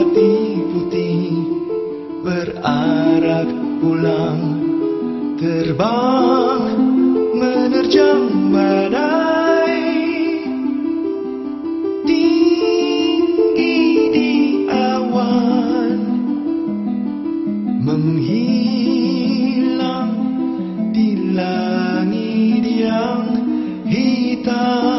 putih-putih berarak pulang. Terbang menerjang badai. Tinggi di awan menghilang di langit yang hitam.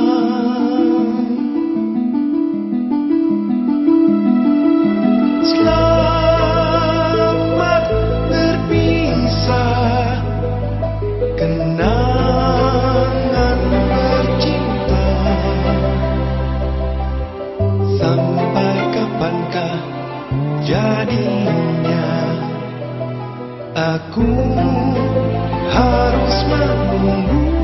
Jadinya. Aku harus menunggu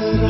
será.